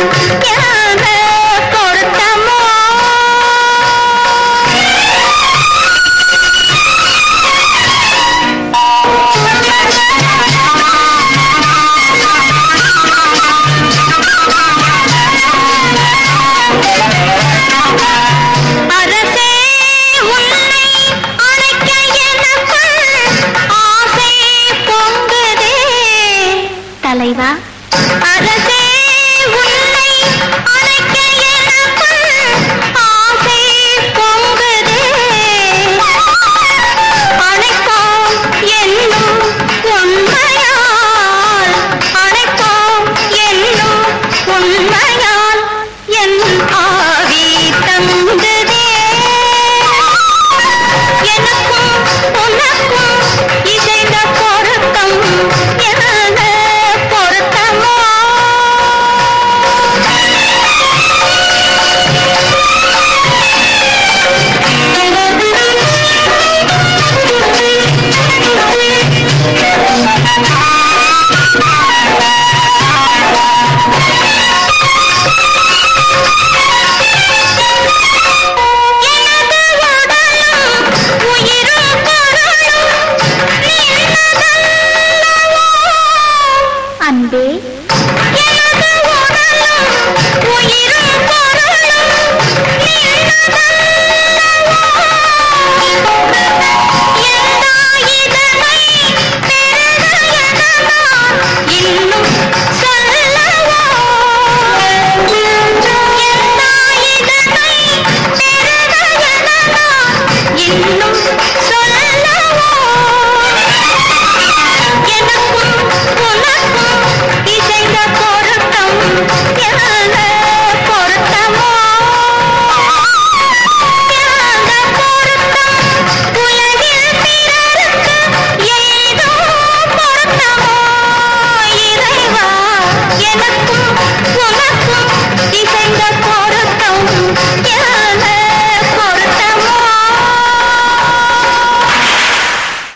क्या Come on. Thank.